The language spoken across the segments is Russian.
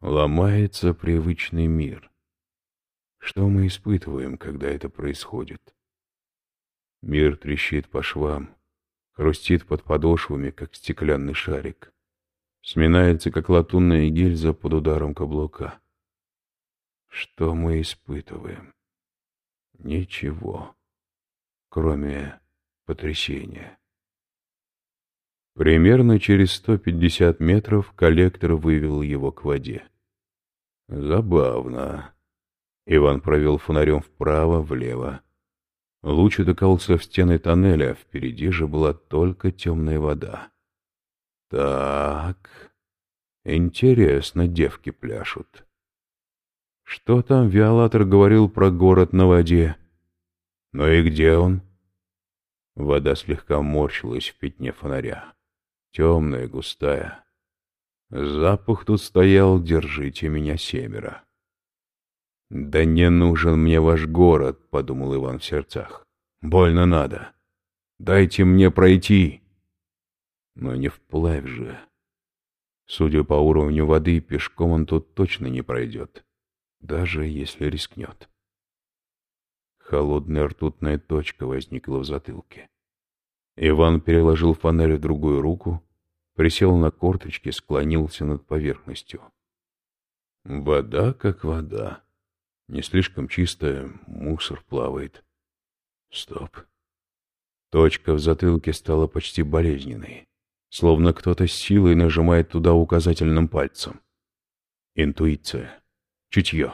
Ломается привычный мир. Что мы испытываем, когда это происходит? Мир трещит по швам, хрустит под подошвами, как стеклянный шарик. Сминается, как латунная гильза под ударом каблука. Что мы испытываем? Ничего, кроме потрясения. Примерно через 150 метров коллектор вывел его к воде. Забавно. Иван провел фонарем вправо, влево. Луч утыкался в стены тоннеля, впереди же была только темная вода. Так, интересно, девки пляшут. Что там Виолатор говорил про город на воде? Ну и где он? Вода слегка морщилась в пятне фонаря темная, густая. Запах тут стоял «Держите меня семеро». «Да не нужен мне ваш город», — подумал Иван в сердцах. «Больно надо. Дайте мне пройти». Но не вплавь же. Судя по уровню воды, пешком он тут точно не пройдет, даже если рискнет. Холодная ртутная точка возникла в затылке. Иван переложил фонарь в другую руку, присел на корточки, склонился над поверхностью. Вода как вода. Не слишком чистая, мусор плавает. Стоп. Точка в затылке стала почти болезненной, словно кто-то с силой нажимает туда указательным пальцем. Интуиция. Чутье.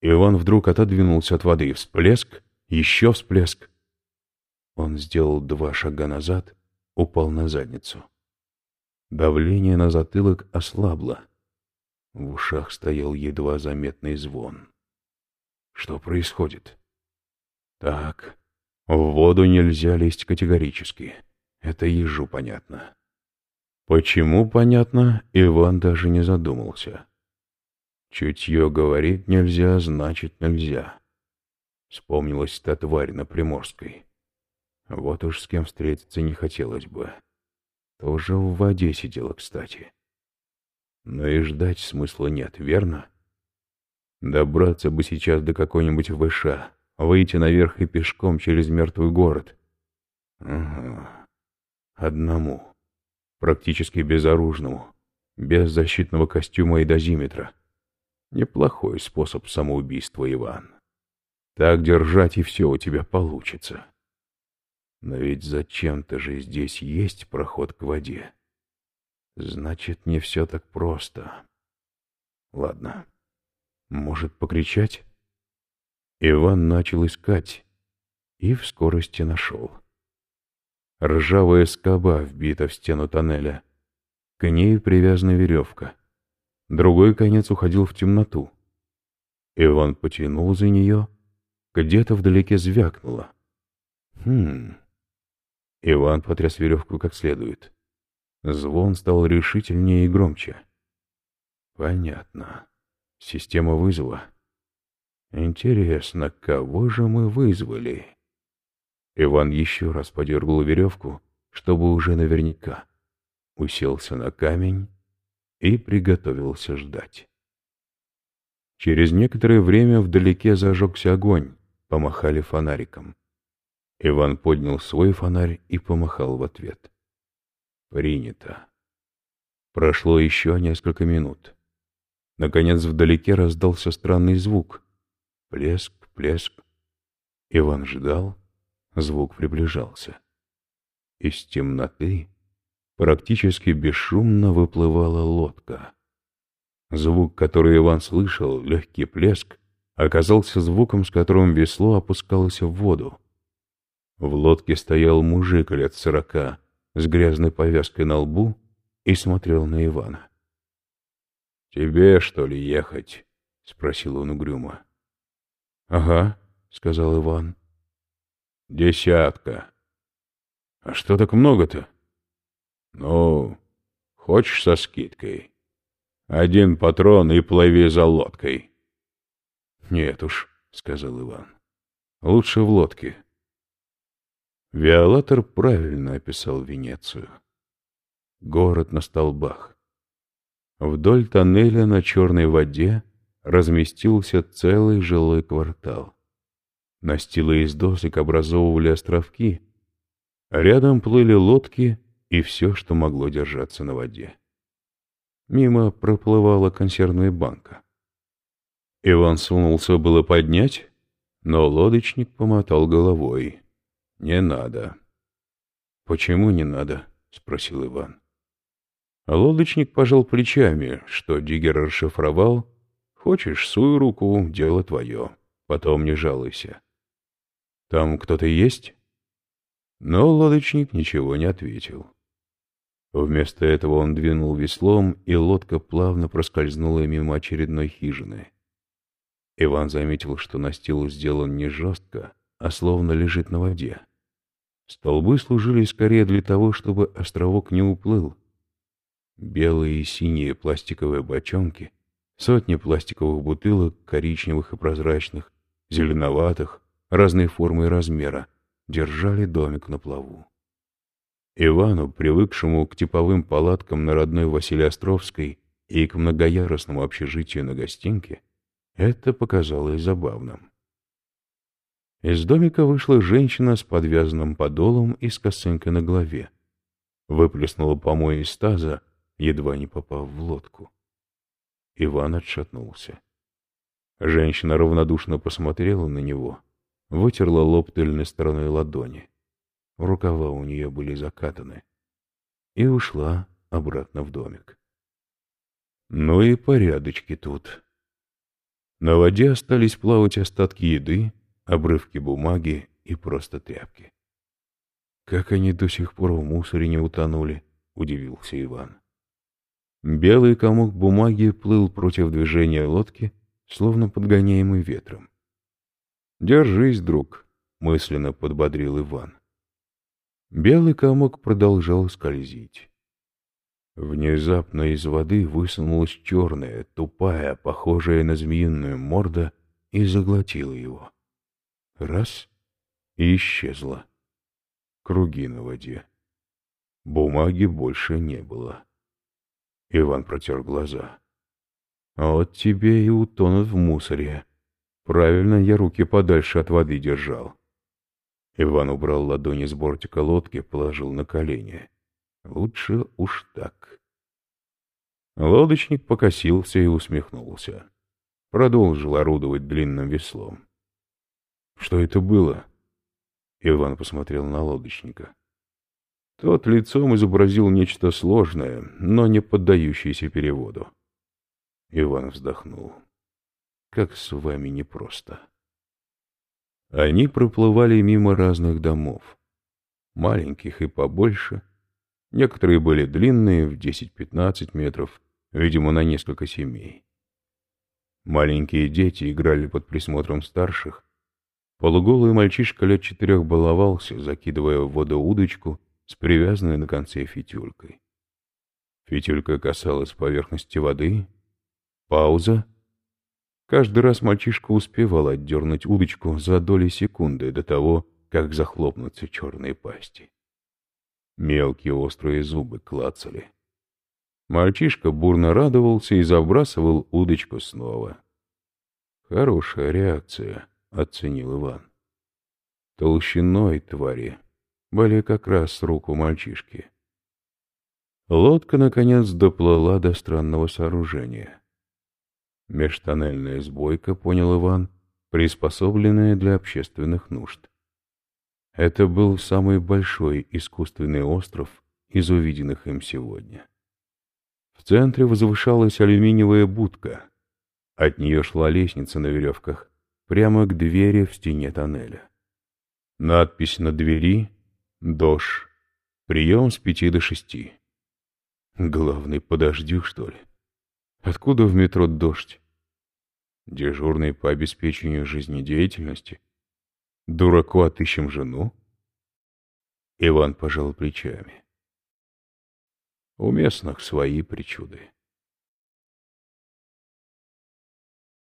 Иван вдруг отодвинулся от воды. Всплеск, еще всплеск. Он сделал два шага назад, упал на задницу. Давление на затылок ослабло. В ушах стоял едва заметный звон. Что происходит? Так, в воду нельзя лезть категорически. Это ежу понятно. Почему понятно, Иван даже не задумался. Чутье говорит нельзя, значит нельзя. Вспомнилась та тварь на Приморской. Вот уж с кем встретиться не хотелось бы. Тоже в воде сидела, кстати. Но и ждать смысла нет, верно? Добраться бы сейчас до какой-нибудь ВШ, выйти наверх и пешком через мертвый город. Ага. Одному. Практически безоружному. Без защитного костюма и дозиметра. Неплохой способ самоубийства, Иван. Так держать, и все у тебя получится. Но ведь зачем-то же здесь есть проход к воде. Значит, не все так просто. Ладно. Может, покричать? Иван начал искать и в скорости нашел. Ржавая скоба вбита в стену тоннеля. К ней привязана веревка. Другой конец уходил в темноту. Иван потянул за нее. Где-то вдалеке звякнуло. Хм... Иван потряс веревку как следует. Звон стал решительнее и громче. Понятно. Система вызова. Интересно, кого же мы вызвали? Иван еще раз подергал веревку, чтобы уже наверняка. Уселся на камень и приготовился ждать. Через некоторое время вдалеке зажегся огонь, помахали фонариком. Иван поднял свой фонарь и помахал в ответ. Принято. Прошло еще несколько минут. Наконец вдалеке раздался странный звук. Плеск, плеск. Иван ждал. Звук приближался. Из темноты практически бесшумно выплывала лодка. Звук, который Иван слышал, легкий плеск, оказался звуком, с которым весло опускалось в воду. В лодке стоял мужик лет сорока с грязной повязкой на лбу и смотрел на Ивана. «Тебе, что ли, ехать?» — спросил он угрюмо. «Ага», — сказал Иван. «Десятка». «А что так много-то?» «Ну, хочешь со скидкой? Один патрон и плыви за лодкой». «Нет уж», — сказал Иван. «Лучше в лодке». Виолатор правильно описал Венецию. Город на столбах. Вдоль тоннеля на черной воде разместился целый жилой квартал. Настилы из досок образовывали островки, рядом плыли лодки и все, что могло держаться на воде. Мимо проплывала консервная банка. Иван сунулся было поднять, но лодочник помотал головой. «Не надо». «Почему не надо?» — спросил Иван. Лодочник пожал плечами, что Диггер расшифровал. «Хочешь, суй руку, дело твое. Потом не жалуйся». «Там кто-то есть?» Но лодочник ничего не ответил. Вместо этого он двинул веслом, и лодка плавно проскользнула мимо очередной хижины. Иван заметил, что настил сделан не жестко, а словно лежит на воде. Столбы служили скорее для того, чтобы островок не уплыл. Белые и синие пластиковые бочонки, сотни пластиковых бутылок, коричневых и прозрачных, зеленоватых, разной формы и размера, держали домик на плаву. Ивану, привыкшему к типовым палаткам на родной Василиостровской и к многоярусному общежитию на гостинке, это показалось забавным. Из домика вышла женщина с подвязанным подолом и с косынкой на голове. Выплеснула помой из таза, едва не попав в лодку. Иван отшатнулся. Женщина равнодушно посмотрела на него, вытерла лоб тыльной стороной ладони рукава у нее были закатаны, и ушла обратно в домик. Ну и порядочки тут. На воде остались плавать остатки еды, обрывки бумаги и просто тряпки. Как они до сих пор в мусоре не утонули, удивился Иван. Белый комок бумаги плыл против движения лодки, словно подгоняемый ветром. «Держись, друг», — мысленно подбодрил Иван. Белый комок продолжал скользить. Внезапно из воды высунулась черная, тупая, похожая на змеиную морда и заглотила его. Раз — и исчезла. Круги на воде. Бумаги больше не было. Иван протер глаза. «Вот тебе и утонут в мусоре. Правильно я руки подальше от воды держал». Иван убрал ладони с бортика лодки, положил на колени. Лучше уж так. Лодочник покосился и усмехнулся. Продолжил орудовать длинным веслом. Что это было? Иван посмотрел на лодочника. Тот лицом изобразил нечто сложное, но не поддающееся переводу. Иван вздохнул. Как с вами непросто. Они проплывали мимо разных домов. Маленьких и побольше. Некоторые были длинные, в 10-15 метров, видимо, на несколько семей. Маленькие дети играли под присмотром старших. Полуголый мальчишка лет четырех баловался, закидывая в воду удочку с привязанной на конце фитюлькой. Фитюлька касалась поверхности воды. Пауза — Каждый раз мальчишка успевал отдернуть удочку за доли секунды до того, как захлопнутся черные пасти. Мелкие острые зубы клацали. Мальчишка бурно радовался и забрасывал удочку снова. «Хорошая реакция», — оценил Иван. Толщиной твари были как раз руку мальчишки. Лодка, наконец, доплыла до странного сооружения. Межтоннельная сбойка, понял Иван, приспособленная для общественных нужд. Это был самый большой искусственный остров из увиденных им сегодня. В центре возвышалась алюминиевая будка. От нее шла лестница на веревках прямо к двери в стене тоннеля. Надпись на двери «Дождь. Прием с пяти до шести». Главный подождю, что ли? Откуда в метро дождь? Дежурный по обеспечению жизнедеятельности? Дураку отыщем жену? Иван пожал плечами. У местных свои причуды.